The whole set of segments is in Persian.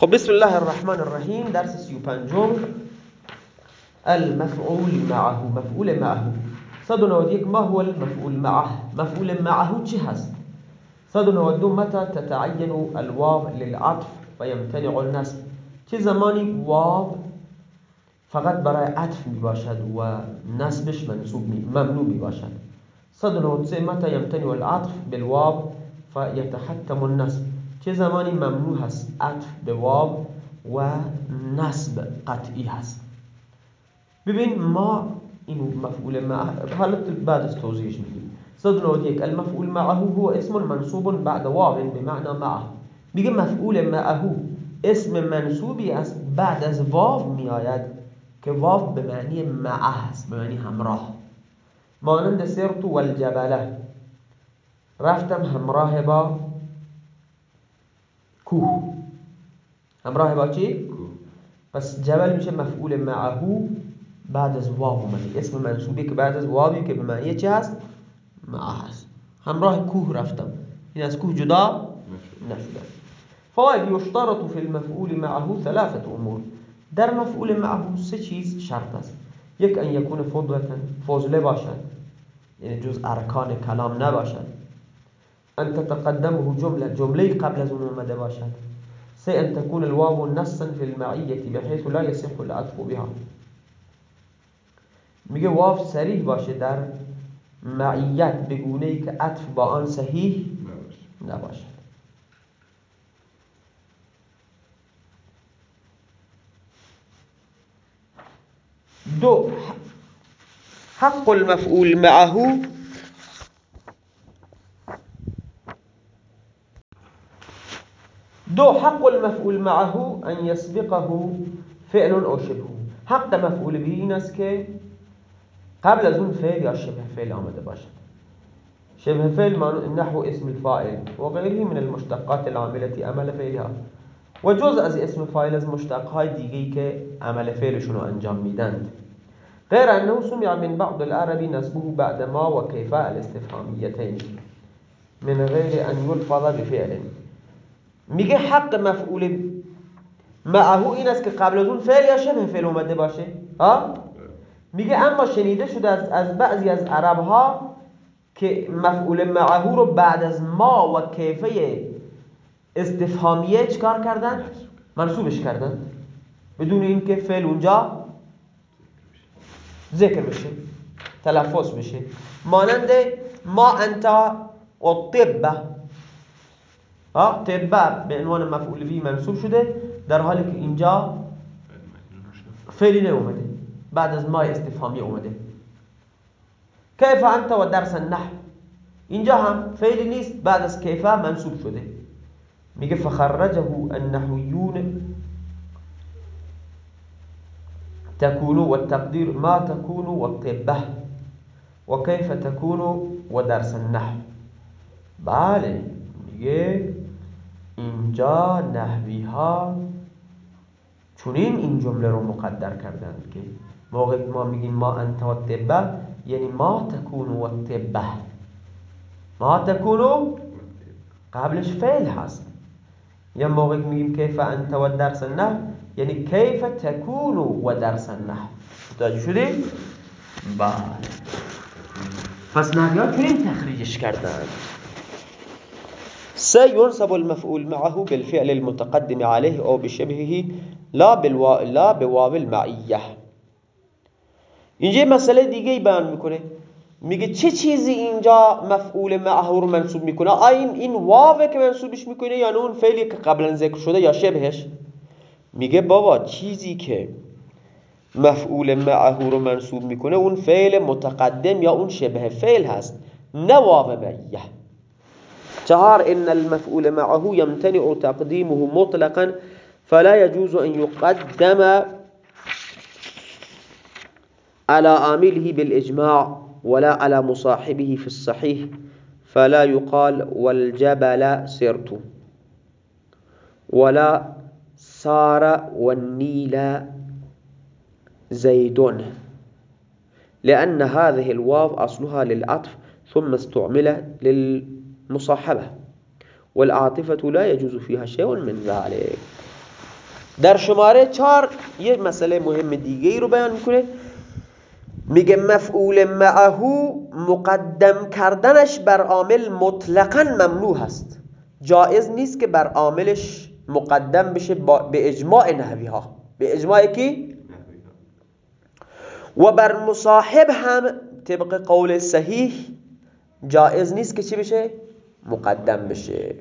خب بسم الله الرحمن الرحیم. درس سی و پنجم. المفعول معه. مفعول معه. صد و یک ما هو المفعول معه؟ مفعول معه چه هست؟ صد و دو متى تتعین الواو للعطف و یمتنع النصب؟ چه زمانی واو فقط برای عطف می باشد و نصبش منصوب ممنوع می باشد؟ صد و سه متى یمتنع العطف بالواو فیتحتم النصب؟ چه زمانی ممنوع هست. عطف به واو و نصب قطعی هست. ببین ما این مفعول معه حالت بعد از توضیحش میگیم صد یک المفعول معه هو اسم منصوب بعد واو بمعنى معه. میگه مفعول معه اسم منصوبی است بعد از واو میآید که واو به معنی معه است به معنی همراه. مانند سرت والجبله رفتم همراه با کوه. همراه با چی؟ پس جبل میشه مفعول معهو بعد از واو اومده اسم منصوبی که بعد از واوی که به معنی چی هست؟ معه هست. همراه کوه رفتم. این از کوه جدا نشده. فاید یشترط فی المفعول معه ثلاثه امور. در مفعول معه سه چیز شرط است. یک ان یکون فضلتا فضله باشد. یعنی جز ارکان کلام نباشد. أن تتقدمه جملة جمله قبل اومده باشد سه أن تكون الواو نصا في المعیه بحيث لا يصح العطف بها. میگه واو صریح باشه در معیت بگونه ای که عطف با آن صحیح نباشد دو حق المفعول معه دو حق المفعول معه أن يسبقه فعل أو شبه. حق مفعول به این قبل از اون فعل یا شبه فعل آمده باشد. شبه فعل نحو اسم الفاعل و غیره من المشتقات العاملة عمل فعلها. و جز از اسم فاعل از مشتقهای دیگه که عمل فعلشون رو انجام میدند. غیر انه سمع من بعض العربی نسبه بعد ما و کیفاء الاستفهامیتین. من غیر ان يلفظ بفعل میگه حق مفعول معه این است که قبل از اون فعل یا شبه فعل اومده باشه. ها؟ میگه اما شنیده شده از, از بعضی از عرب ها که مفعول معه رو بعد از ما و کیفه استفهامیه چکار کردن؟ منصوبش کردن. بدون اینکه فعل اونجا ذکر بشه تلفظ بشه. مانند ما انت و طبه ها طبه به عنوان مفعول به منصوب شده. در حالی که اینجا فعلی اومده بعد از ما استفهامی اومده. کیف انت و درس النحو. اینجا هم فعلی نیست بعد از کیفه منصوب شده. میگه فخرجه النحویون. تكون والتقدير ما تكون والطبه وكيف تكون ودرس النحو. بله میگه اینجا نحوی ها چونین این جمله رو مقدر کردند که موقع ما میگیم ما انت و طبه یعنی ما تکون و طبه ما تکونو قبلش فعل هست. یا موقع میگیم کیف انت و درس نه یعنی کیف تکونو و درس نه متوجه شدیم؟ بله. پس نحوی ها چونین تخریجش کردند؟ سينصب المفعول معه بالفعل المتقدم عليه أو بشبهه لا, بالوا... لا بواو المعیه اینجا مسئله دیگه ای بیان میکنه. میگه چه چیزی اینجا مفعول معه رو منصوب میکنه؟ آیا این واوه که منصوبش میکنه یا اون فعلی که قبلا ذکر شده یا شبهش؟ میگه بابا چیزی که مفعول معه رو منصوب میکنه اون فعل متقدم یا اون شبه فعل هست نه واو معیه. چهار إن المفعول معه يمتنع تقديمه مطلقا فلا يجوز أن يقدم على عامله بالإجماع ولا على مصاحبه في الصحيح فلا يقال والجبل سرت ولا سار والنيل زيد لأن هذه الواو أصلها للعطف ثم استعمل للمصاحبة والعاطفة لا يجوز فيها شيء من ذلك. در شماره چهار یه مسئله مهم دیگه ای رو بیان می‌کنه. میگه مفعول معهو مقدم کردنش بر عامل مطلقا ممنوع هست جائز نیست که بر عاملش مقدم بشه به اجماع نحوی ها به اجماع کی؟ و بر مصاحب هم طبق قول صحیح جائز نیست که چی بشه؟ مقدم بشه.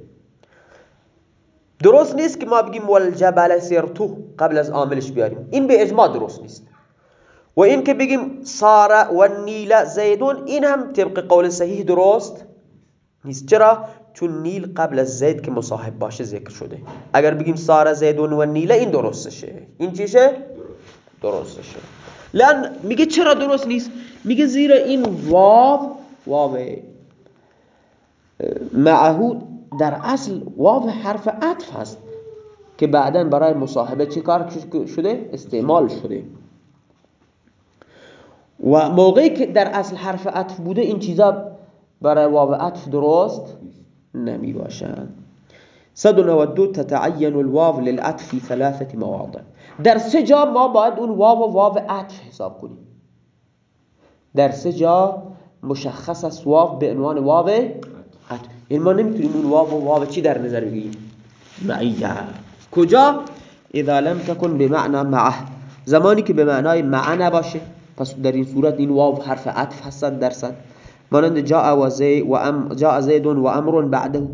درست نیست که ما بگیم والجبل سرتو قبل از عاملش بیاریم. این به اجماع درست نیست. و این که بگیم سارا و نیل زیدون این هم طبق قول صحیح درست نیست. چرا؟ چون نیل قبل از زید که مصاحب باشه ذکر شده. اگر بگیم سارا زیدون و نیل این درستشه این چیشه؟ درستشه لان میگه چرا درست نیست؟ میگه زیرا این واو واو معهود در اصل واو حرف عطف هست که بعدا برای مصاحبه چی کار شده؟ استعمال شده. و موقعی که در اصل حرف عطف بوده این چیزا برای واو عطف درست نمی باشند. 192 تتعین الواو للعطف في ثلاثه مواضع. در سه جا ما باید اون واو واو عطف حساب کنیم. در سه جا مشخص است واو به عنوان واو یعنی ما نمی‌تونیم اون واو واو چی در نظر بگیریم؟ معیه. کجا؟ اذا لم تكن بمعنى معه. زمانی که به معنای معه باشه پس در این صورت این واو حرف عطف هستن درصد مانند جاء و زید و ام جاء زید و امر بعده.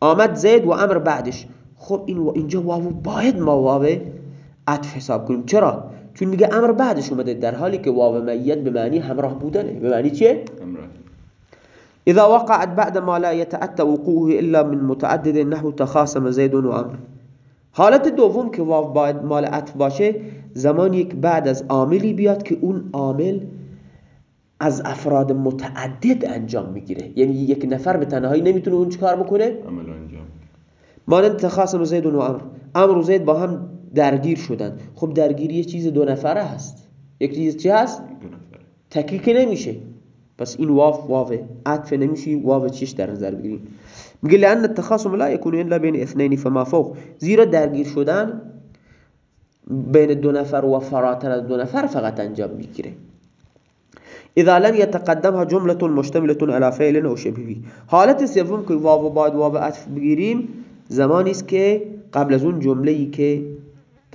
آمد زید و امر بعدش. خب این اینجا واو باید ما واو عطف حساب کنیم. چرا؟ چون میگه امر بعدش اومده در حالی که واو معیت به معنی همراه بودنه. به معنی چیه؟ اذا وقعت بعد ما لا يتأتى وقوعه الا من متعدد نحو تخاصم زید و امر حالت دوم که واو باید مال عطف باشه زمانی که بعد از عاملی بیاد که اون عامل از افراد متعدد انجام می‌گیره. یعنی یک نفر به تنهایی نمی‌تونه اون چیکار بکنه؟ عمل انجام مانند تخاصم زید و امر امر و زید با هم درگیر شدن. خب درگیری یه چیز دو نفره هست. یک چیز چی هست؟ دو نفر تکیک نمیشه. پس این واو واو عطف نمیشه واو چیش در نظر بگیریم؟ میگه لان التخاصم لا يكون الا بين اثنين فما فوق. زیرا درگیر شدن بین دو نفر و فراتر از دو نفر فقط انجام می‌گیره. اذا لم يتقدمها جمله مشتمله على فعل او شبهه. حالت سوم که واو باید واو عطف بگیریم زمانی است که قبل از اون جمله ای که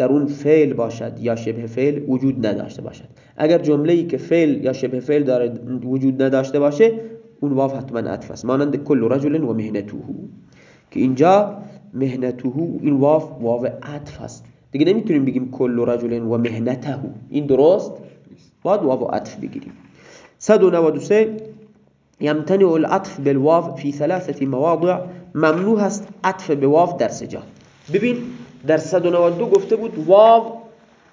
در اون فعل باشد یا شبه فعل وجود نداشته باشد. اگر جمله ای که فعل یا شبه فعل داره وجود نداشته باشه اون واو حتما عطف است. مانند کل رجل و مهنته که اینجا مهنته این واو واو عطف است. دیگه نمی‌تونیم بگیم کل رجل و مهنته. این درست؟ باید واو عطف بگیریم. 193 يمتنع العطف بالواو في ثلاثه مواضع. ممنوع است عطف به واو در سه جا. ببین در 192 گفته بود واو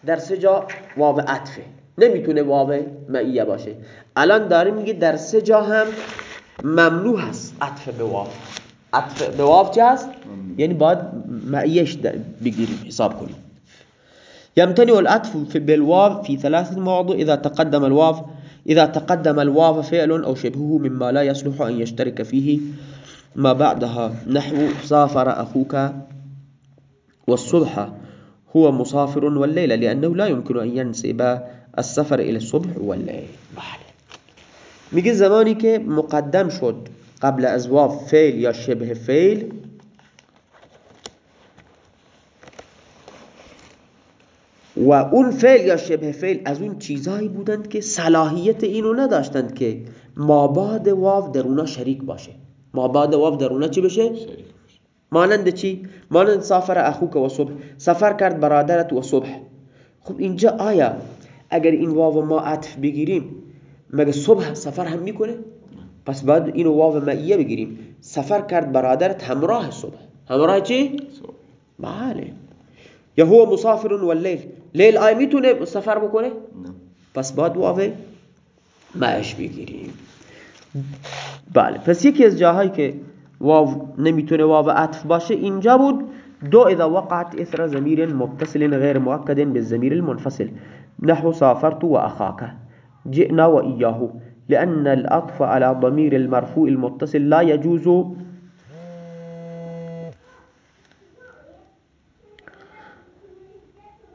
در سه جا واو عطفه. نمی‌تونه واو معیه باشه. الان داریم میگه در سه جا هم ممنوع هست عطف به واو. عطف به واو چه هست؟ یعنی باید معیش بگیریم حساب کنیم. يمتنع العطف بالواو في ثلاثة مواضع إذا تقدم الواو إذا تقدم الواو فعل أو شبهه مما لا يصلح أن يشترك فيه ما بعدها. نحو سافر أخوك والصبح. هو مسافر والليل لأنه لا يمكن أن ينسب السفر إلى الصبح والليل. بله. میگه زمانی که مقدم شد قبل از واو فعل یا شبه فعل و اون فعل یا شبه فعل از اون چیزهایی بودند که صلاحیت اینو نداشتند که مابعد واو در اونا شریک باشه. مابعد واو در اونا چی بشه؟ شریک. مانند چی؟ مانند سافر اخوک و صبح. سفر کرد برادرت و صبح. خب اینجا آیا اگر این واو ما عطف بگیریم مگه صبح سفر هم می‌کنه؟ پس باید اینو واو معیه بگیریم. سفر کرد برادرت همراه صبح. همراه چی؟ صبح. بله. یا هو مسافر واللیل لیل آیا می‌تونه سفر بکنه؟ نه. پس باید واو معش بگیریم. بله. پس یکی از جاهایی که واو نمیتونه واو عطف باشه اینجا بود. دو اذا وقعت اثر ضمیر متصل غیر مؤكد بالضمير المنفصل. نحو سافرت واخاك جئنا واياه لأن العطف على ضمير المرفوع المتصل لا يجوز.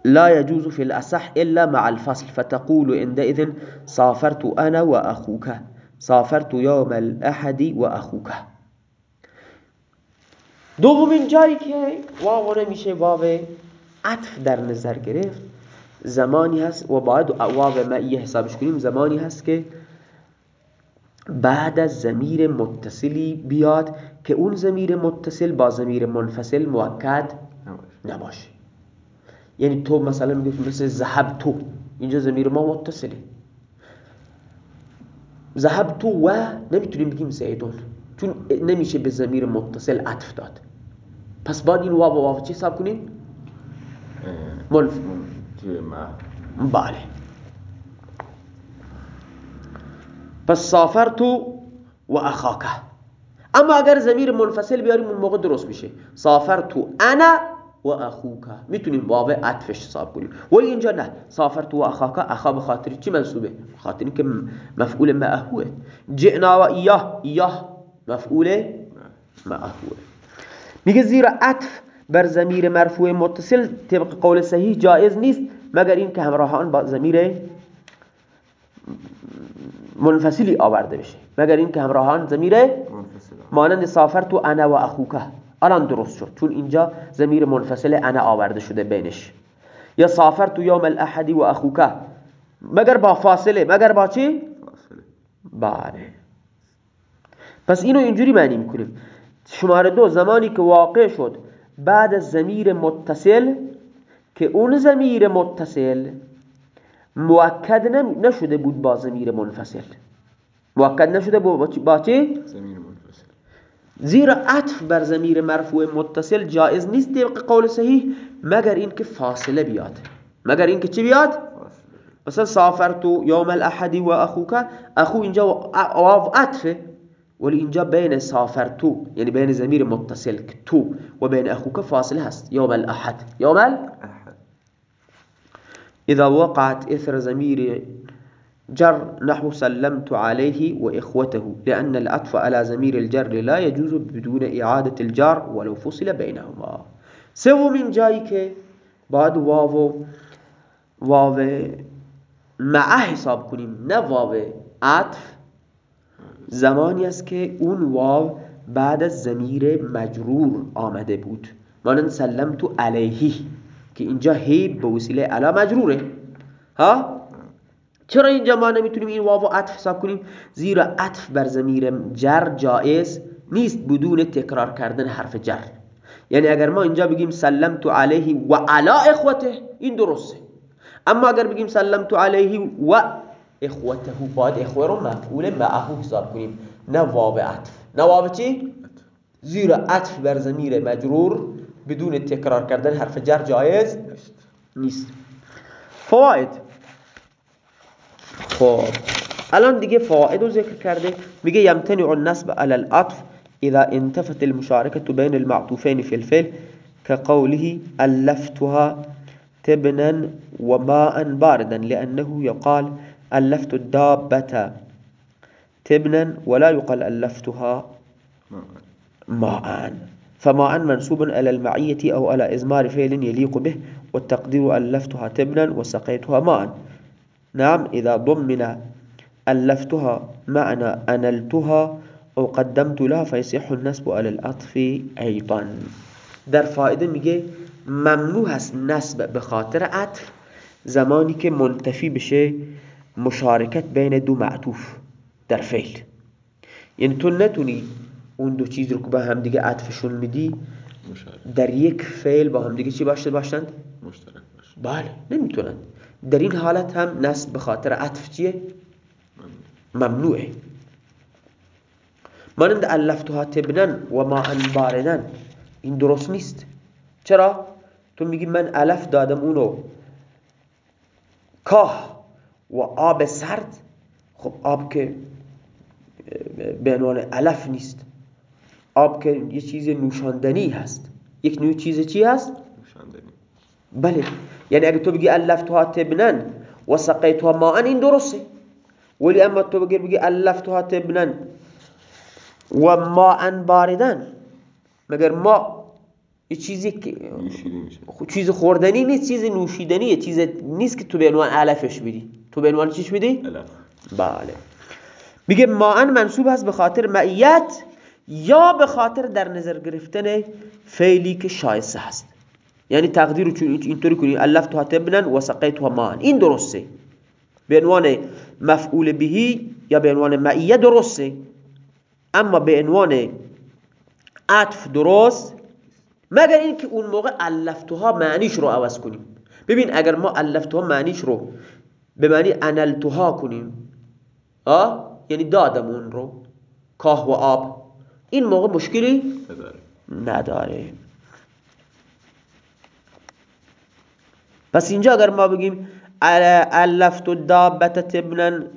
لا يجوز في الأصح إلا مع الفصل. فتقول عندئذ سافرت أنا وأخوك. سافرت يوم الأحد وأخوك. دومین جایی که واو نمیشه واو عطف در نظر گرفت. زمانی هست و باید واو معیه حسابش کنیم. زمانی هست که بعد از زمیر متصلی بیاد که اون زمیر متصل با زمیر منفصل موکد نباشه. یعنی تو مثلا میگه مثل زهب تو. اینجا زمیر ما متصله. زهب تو و نمی‌تونیم بگیم زیدون. چون نمیشه به زمیر متصل عطف داد. پس باید این واو و واو چی حساب کنیم؟ منف بله. پس سافرتو و اخاکه اما اگر زمیر منفصل بیاریم اون موقع درست میشه. سافرتو انا و اخوکا می‌تونیم واو عطفش حساب کنیم. ولی اینجا نه. سافرتو و اخاکا اخا بخاطر چی منصوبه؟ بخاطر که مفعول معهوه. جئنا و ایاه. ایاه مفعول معهوه. میگه زیرا عطف بر زمیر مرفوع متصل طبق قول صحیح جایز نیست مگر این که همراهان با زمیر منفصلی آورده بشه. مگر این که همراهان زمیر مانند سافرت و انا و اخوکه الان درست شد. چون اینجا زمیر منفصل انا آورده شده بینش. یا سافرت یوم الاحد و اخوکه مگر با فاصله؟ مگر با چی؟ فاصله. بله. پس اینو اینجوری معنی می‌کنیم. شماره دو زمانی که واقع شد بعد از زمیر متصل که اون زمیر متصل موکد نشده بود با زمیر منفصل. موکد نشده بود با چی؟ زمیر منفصل. زیرا عطف بر زمیر مرفوع متصل جایز نیست طبق قول صحیح مگر اینکه فاصله بیاد. مگر اینکه چی بیاد؟ مثلا سافرتو یوم الاحدی و اخوکا اخو اینجا واو عطفه. والإنجاب بين تو يعني بين زمير متصل كت وبين أخوك فاصل هست. يوم الأحد. يوم الأحد إذا وقعت إثر زمير جر نحو سلمت عليه وإخوته لأن العطف على زمير الجر لا يجوز بدون إعادة الجار ولو فصل بينهما سو من جایی که باید واو واو مع حساب کنیم نه واو عطف. زمانی است که اون واو بعد از زمیر مجرور آمده بود. مانند سلم تو علیهی که اینجا هی به وسیله علا مجروره. ها؟ چرا اینجا ما نمی‌تونیم این واو عطف حساب کنیم؟ زیرا عطف بر زمیر جر جایز نیست بدون تکرار کردن حرف جر. یعنی اگر ما اینجا بگیم سلم تو علیه و علا اخوته این درسته. اما اگر بگیم سلم تو علیه و اخوته باید اخوه رو مفعول معه حساب کنیم. نه عطف. نه واو چی؟ زیرا عطف بر زمیر مجرور بدون تکرار کردن حرف جر جایز نیست. فواید. خب. الان دیگه فواید رو ذکر کرده. میگه یمتنع النسب على العطف اذا انتفت المشاركة بين المعطوفين في الفعل كقوله ألفتها تبنا وماء باردا لأنه يقال ألفت الدابة تبنا ولا يقال ألفتها ماء فماء منسوب على المعية أو على إزمار فعل يليق به والتقدير ألفتها تبنا وسقيتها ماء نعم إذا ضمن ألفتها معنى أنلتها أو قدمت لها فيصح النسب على العطف أيضا. در فائدة میگه ممنوع نسب به خاطر عطف. زمانی که منتفی مشارکت بین دو معطوف در فعل. یعنی تو نتونی اون دو چیز رو که با هم دیگه عطفشون میدی در یک فعل با هم دیگه چی باشه باشند؟ مشترک باشه بله نمی‌تونن. در این حالت هم نصب به خاطر عطف چیه؟ ممنوعه. مانند الفتها تبنن و ما انباردن این درست نیست. چرا؟ تو میگی من الف دادم اونو. کاه. و آب سرد خب آب که به عنوان علف نیست. آب که یه چیز نوشاندنی هست. یک نوع چیز چی هست؟ نوشاندنی. بله. یعنی اگه تو بگی الفتها تبنن و سقیتها ماء این درسته. ولی اما تو بگی بگی الفتها تبنن و ماء باردن مگر ما یه چیزی که چیز خوردنی نیست چیز نوشیدنیه. چیز نیست که تو به عنوان علفش بدی تو به عنوان چیش بدی؟ بله. میگه ما ان منصوب هست به خاطر معیت یا به خاطر در نظر گرفتن فعلی که شایسته هست. یعنی تقدیر رو اینطوری کنی. الف تو تبنن و سقیت و مان این درسته. به عنوان مفعول بهی یا به عنوان معیه درسته. اما به عنوان عطف درست مگر اینکه اون موقع الفتوها معنیش رو عوض کنیم. ببین اگر ما الفتوها معنیش رو به معنی انلتوها کنیم. آه یعنی دادم اون رو. کاه و آب. این موقع مشکلی نداره. پس اینجا اگر ما بگیم الفت دابت تبنن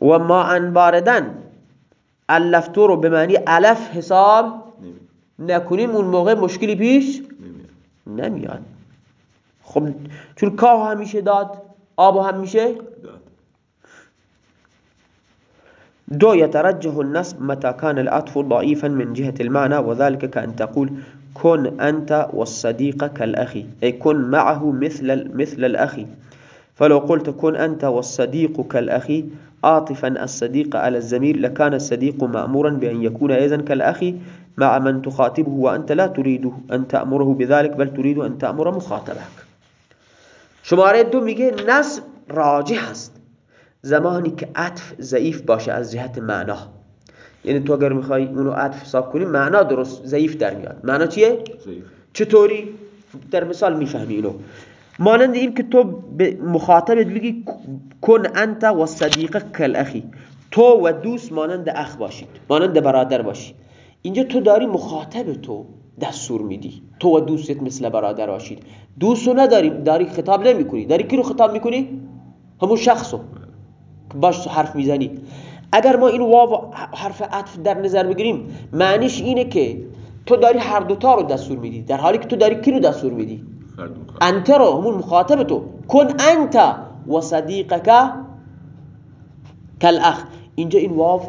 و ما باردن الفتو رو به معنی الف حساب نکنیم اون موقع مشکلی پیش نمیاد. خب چون کاه همیشه داد آب هم میشه؟ دو يترجح النصب متى كان العطف ضعيفا من جهة المعنى وذلك كأن تقول كن أنت والصديق كالأخي أي كن معه مثل مثل الأخي فلو قلت كن أنت والصديق كالأخي عاطفا الصديق على الزميل لكان الصديق مأمورا بأن يكون أيضا كالأخي مع من تخاطبه وأنت لا تريد أن تأمره بذلك بل تريد أن تأمر مخاطبك. شماره دو میگه نصب راجح است. زمانی که عطف ضعیف باشه از جهت معنا. یعنی تو اگر می‌خوای اونو عطف حساب کنی معنا درست ضعیف در میاد. معنا چیه؟ چطوری؟ در مثال می‌فهمی اینو. مانند این که تو به مخاطبت بگی کن انت و صدیق کل اخی تو و دوست مانند اخ باشید مانند برادر باشید. اینجا تو داری مخاطب تو. دستور میدی. تو و دوستت مثل برادر باشید. دوست رو نداری داری خطاب نمی کنی داری کی رو خطاب می‌کنی؟ همون شخصو. باش حرف می‌زنی. اگر ما این واو حرف عطف در نظر بگیریم معنیش اینه که تو داری هر دوتا رو دستور میدی. در حالی که تو داری کی رو دستور میدی؟ انت رو همون مخاطب تو. کن انت و صدیقک کل اخ اینجا این واو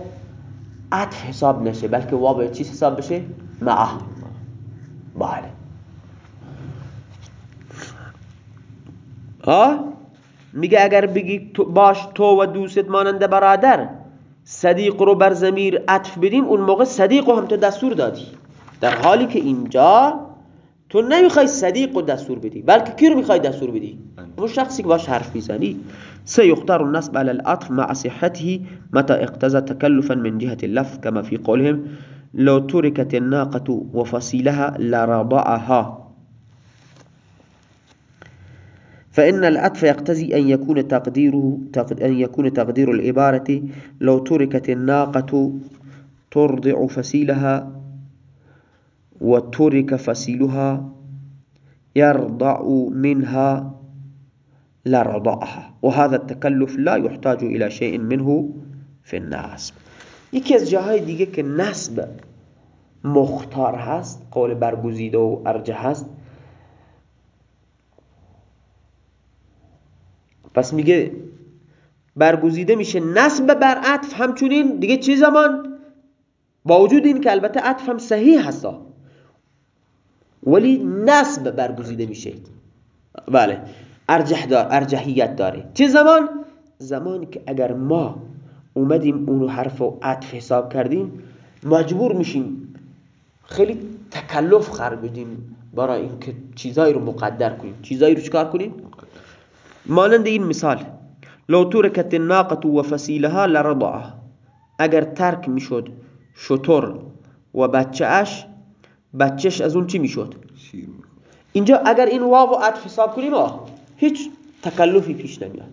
عطف حساب نشه بلکه واو چیز حساب بشه؟ معه بله ها میگه اگر بگی باش تو و دوست مانند برادر صدیق رو بر زمیر عطف بدیم اون موقع صدیق رو هم تو دستور دادی. در حالی که اینجا تو نمی‌خوای صدیق رو دستور بدی بلکه کی رو می‌خوای دستور بدی؟ اون شخصی که باش حرف می‌زنی. سيختار النصب على العطف مع صحته متى اقتضى تكلفا من جهة اللف كما في قولهم. لو تركت الناقة وفصيلها لرضعها فإن العطف يقتضي أن يكون تقديره أن يكون تقدير العبارة لو تركت الناقة ترضع فسيلها وترك فسيلها يرضع منها لرضعها وهذا التكلف لا يحتاج إلى شيء منه في النصب یکی از جاهای دیگه که نصب مختار هست قول برگزیده و ارجه هست. پس میگه برگزیده میشه نصب بر عطف همچنین دیگه چه زمان؟ با وجود این که البته عطف هم صحیح هستا ولی نصب برگزیده میشه. بله ارجح دار ارجحیت داره چه زمان؟ زمانی که اگر ما اومدیم اونو حرف و عطف حساب کردیم مجبور میشیم خیلی تکلف خرج بدیم برای اینکه چیزایی رو مقدر کنیم. چیزایی رو چکار کنیم؟ مانند این مثال لو ترکت الناقه و فسیلها لرضعه اگر ترک می‌شد شطور و بچه اش بچهش از اون چی می‌شد؟ اینجا اگر این واو و عطف حساب کنیم هیچ تکلفی پیش نمیاد.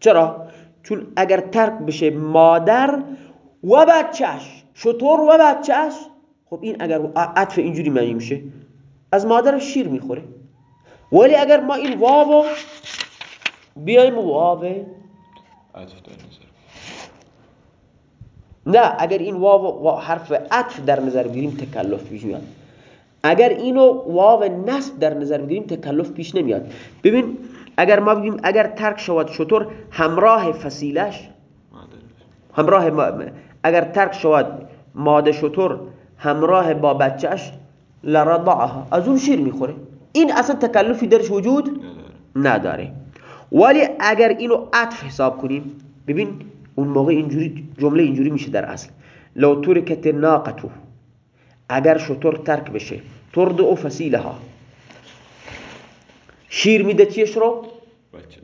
چرا؟ چون اگر ترک بشه مادر و بچهش شطور و بچهش خب این اگر عطف اینجوری معنی میشه از مادر شیر می‌خوره. ولی اگر ما این واو بیایم واو. نه اگر این واو و حرف عطف در نظر بگیریم تکلف پیش میاد. اگر اینو واو نصب در نظر بگیریم تکلف پیش نمیاد. ببین اگر ما بگیم اگر ترک شود شطور همراه فسیلش همراه اگر ترک شود ماده شطور همراه با بچهش لرضعها. از اون شیر می‌خوره. این اصلا تکلفی درش وجود نداره. ولی اگر اینو عطف حساب کنیم ببین اون موقع اینجوری جمله اینجوری میشه در اصل. لو ترکت ناقتو اگر شطور ترک بشه ترد او فسیلها شیر میده چیش رو؟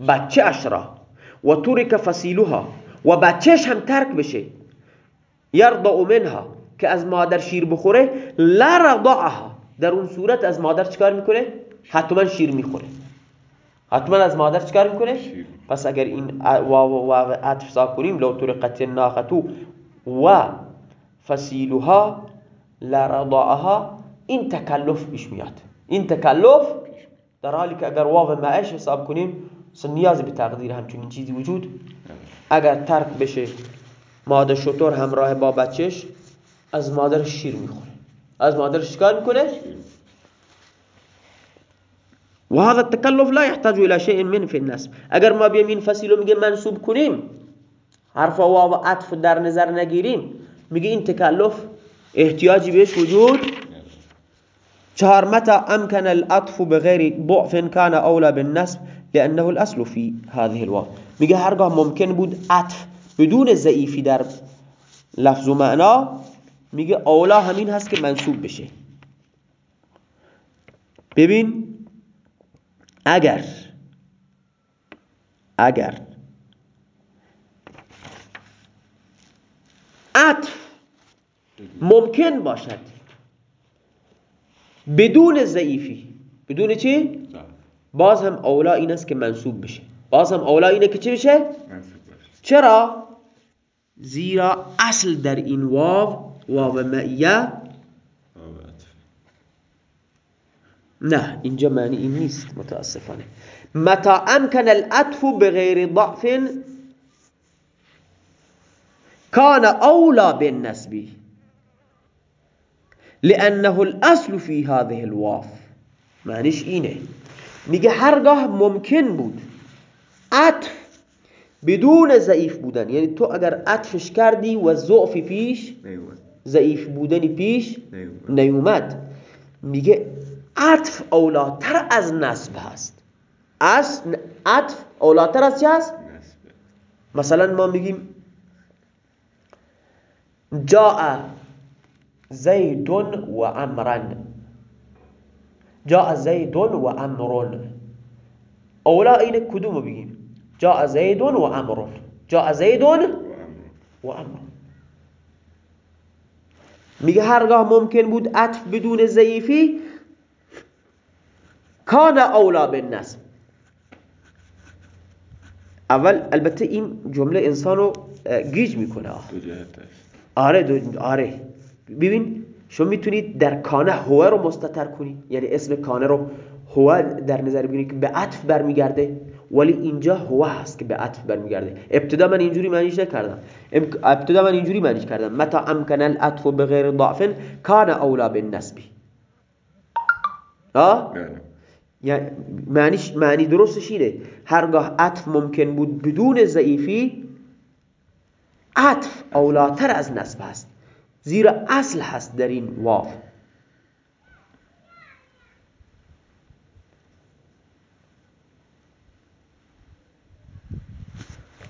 بچه اش را. و ترک فسیلها و بچهش هم ترک بشه. یرضع منها. که از مادر شیر بخوره لا رضعها در اون صورت از مادر چکار می‌کنه؟ حتما شیر می‌خوره. حتما از مادر چکار می‌کنه؟ پس اگر این واو و عطف کنیم لو طرقت الناقه و فسیلها لرضعها این تکلف پیش میاد. این تکلف در حالی که اگر واو معش حساب کنیم نیاز به تقدیر همچنین چیزی وجود اگر ترک بشه مادر شطور همراه با بچهش از مادر شیر می‌خوره. از مادر شکار می‌کنه؟ و هذا التكلف لا يحتاج الى شيء من في النسب اگر ما بیایم این فصیل رو میگه منصوب کنیم حرف واو و عطف در نظر نگیریم میگه این تکلف احتیاجی بهش وجود چهار متى أمكن العطف بغير ضعف كان أولى بالنسب لأنه الأصل في هذه الواو میگه هرگاه ممکن بود عطف بدون ضعیفی در لفظ و معنا میگه اولا همین هست که منصوب بشه. ببین اگر اگر عطف ممکن باشد بدون ضعیفی. بدون چی؟ باز هم اولا این است که منصوب بشه. باز هم اولا اینه که چی بشه؟ چرا؟ زیرا اصل در این واو واو معیه. نه اینجا معنی این نیست متاسفانه. متا امکن العطف بغیر ضعف؟ كان اولا بالنسب. لانه الاصل في هذه الواف. معنیش اینه. میگه هرگاه ممکن بود عطف بدون ضعیف بودن یعنی تو اگر عطفش کردی و ضعفی پیش ضعیف بودنی پیش نیومد. میگه عطف اولاتر از نسب هست. از عطف اولاتر از چی هست؟ مثلا ما میگیم جاء زید و امرن. جاء زید و امرن. اولا اینه کدومو بگیم؟ جاء زید و امرن. جاء زید و امرن. میگه هرگاه ممکن بود عطف بدون ضعیفی کان اولا بالنسب اول البته این جمله انسانو گیج می‌کنه. آره دو آره. ببین شما می‌تونید در کانه هو رو مستتر کنی یعنی اسم کانه رو هو در نظر بگیرید که به عطف برمیگرده. ولی اینجا هو هست که به عطف برمیگرده. ابتدا من اینجوری معنیش نکردم. ابتدا من اینجوری معنیش کردم. متا امکن العطف بغیر ضعف کان اولا بالنسب. ها؟ یعنی معنیش معنی درستش اینه. هرگاه عطف ممکن بود بدون ضعیفی عطف اولاتر از نسب هست. زیرا اصل هست در این واو.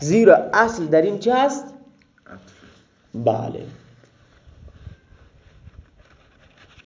زیرا اصل در این چه هست؟ بله.